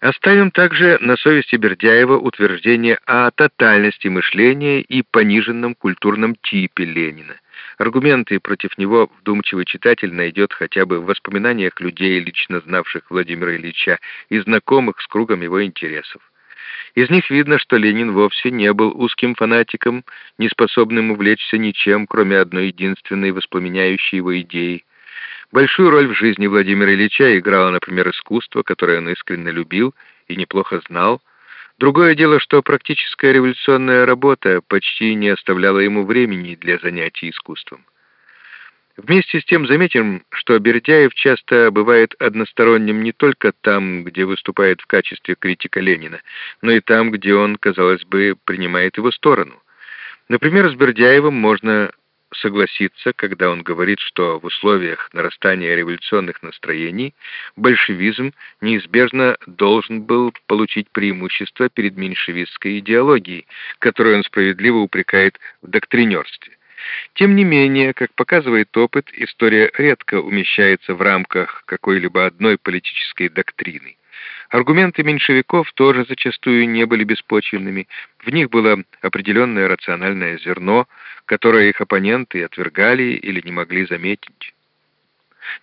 Оставим также на совести Бердяева утверждение о тотальности мышления и пониженном культурном типе Ленина. Аргументы против него вдумчивый читатель найдет хотя бы в воспоминаниях людей, лично знавших Владимира Ильича и знакомых с кругом его интересов. Из них видно, что Ленин вовсе не был узким фанатиком, не способным увлечься ничем, кроме одной единственной воспламеняющей его идеи Большую роль в жизни Владимира Ильича играло, например, искусство, которое он искренне любил и неплохо знал. Другое дело, что практическая революционная работа почти не оставляла ему времени для занятий искусством. Вместе с тем заметим, что Бердяев часто бывает односторонним не только там, где выступает в качестве критика Ленина, но и там, где он, казалось бы, принимает его сторону. Например, с Бердяевым можно согласиться, когда он говорит, что в условиях нарастания революционных настроений большевизм неизбежно должен был получить преимущество перед меньшевистской идеологией, которую он справедливо упрекает в доктринерстве. Тем не менее, как показывает опыт, история редко умещается в рамках какой-либо одной политической доктрины. Аргументы меньшевиков тоже зачастую не были беспочвенными, в них было определенное рациональное зерно, которое их оппоненты отвергали или не могли заметить.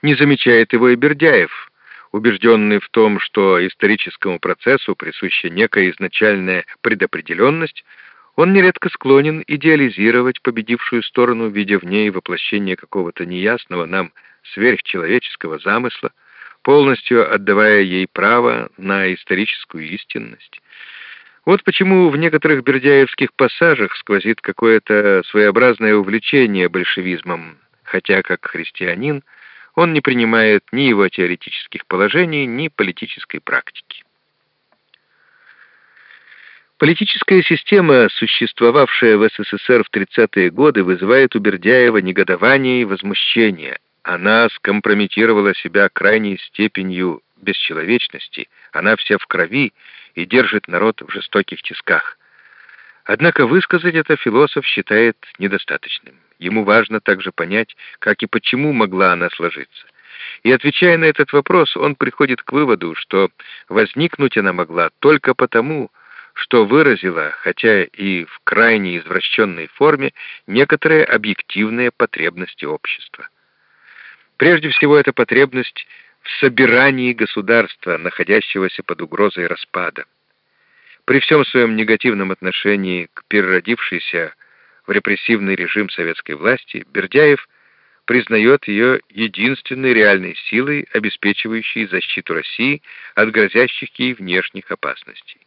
Не замечает его и Бердяев, убежденный в том, что историческому процессу присуща некая изначальная предопределенность, он нередко склонен идеализировать победившую сторону, видя в ней воплощение какого-то неясного нам сверхчеловеческого замысла, полностью отдавая ей право на историческую истинность. Вот почему в некоторых бердяевских пассажах сквозит какое-то своеобразное увлечение большевизмом, хотя как христианин он не принимает ни его теоретических положений, ни политической практики. Политическая система, существовавшая в СССР в 30-е годы, вызывает у Бердяева негодование и возмущение – она скомпрометировала себя крайней степенью бесчеловечности, она вся в крови и держит народ в жестоких тисках. Однако высказать это философ считает недостаточным. Ему важно также понять, как и почему могла она сложиться. И отвечая на этот вопрос, он приходит к выводу, что возникнуть она могла только потому, что выразила, хотя и в крайне извращенной форме, некоторые объективные потребности общества. Прежде всего, это потребность в собирании государства, находящегося под угрозой распада. При всем своем негативном отношении к переродившейся в репрессивный режим советской власти, Бердяев признает ее единственной реальной силой, обеспечивающей защиту России от грозящих ей внешних опасностей.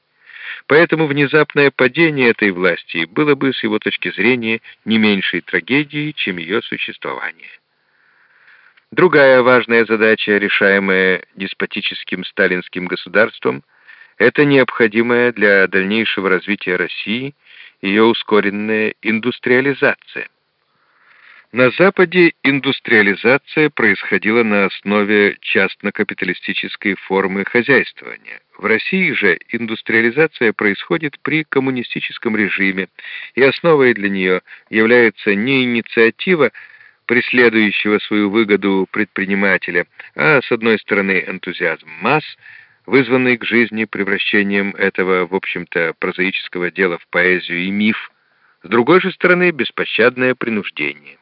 Поэтому внезапное падение этой власти было бы, с его точки зрения, не меньшей трагедией, чем ее существование. Другая важная задача, решаемая деспотическим сталинским государством, это необходимая для дальнейшего развития России ее ускоренная индустриализация. На Западе индустриализация происходила на основе частно-капиталистической формы хозяйствования. В России же индустриализация происходит при коммунистическом режиме, и основой для нее является не инициатива преследующего свою выгоду предпринимателя, а с одной стороны энтузиазм масс, вызванный к жизни превращением этого, в общем-то, прозаического дела в поэзию и миф, с другой же стороны беспощадное принуждение.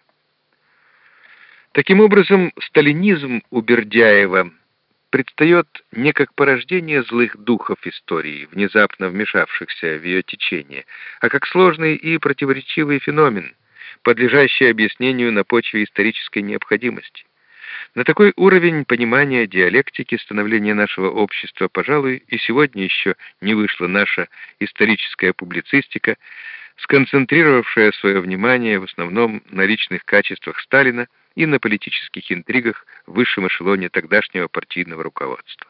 Таким образом, сталинизм у Бердяева предстает не как порождение злых духов истории, внезапно вмешавшихся в ее течение, а как сложный и противоречивый феномен – подлежащее объяснению на почве исторической необходимости. На такой уровень понимания диалектики становления нашего общества, пожалуй, и сегодня еще не вышла наша историческая публицистика, сконцентрировавшая свое внимание в основном на личных качествах Сталина и на политических интригах в высшем эшелоне тогдашнего партийного руководства.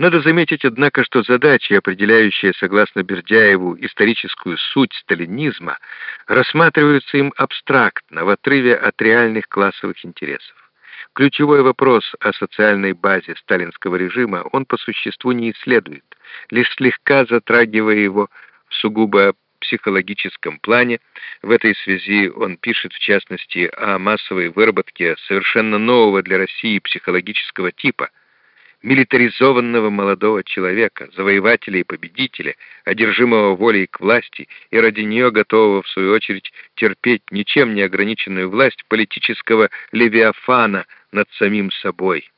Надо заметить, однако, что задачи, определяющие, согласно Бердяеву, историческую суть сталинизма, рассматриваются им абстрактно, в отрыве от реальных классовых интересов. Ключевой вопрос о социальной базе сталинского режима он по существу не исследует, лишь слегка затрагивая его в сугубо психологическом плане. В этой связи он пишет, в частности, о массовой выработке совершенно нового для России психологического типа – милитаризованного молодого человека, завоевателя и победителя, одержимого волей к власти и ради нее готового, в свою очередь, терпеть ничем не ограниченную власть политического левиафана над самим собой.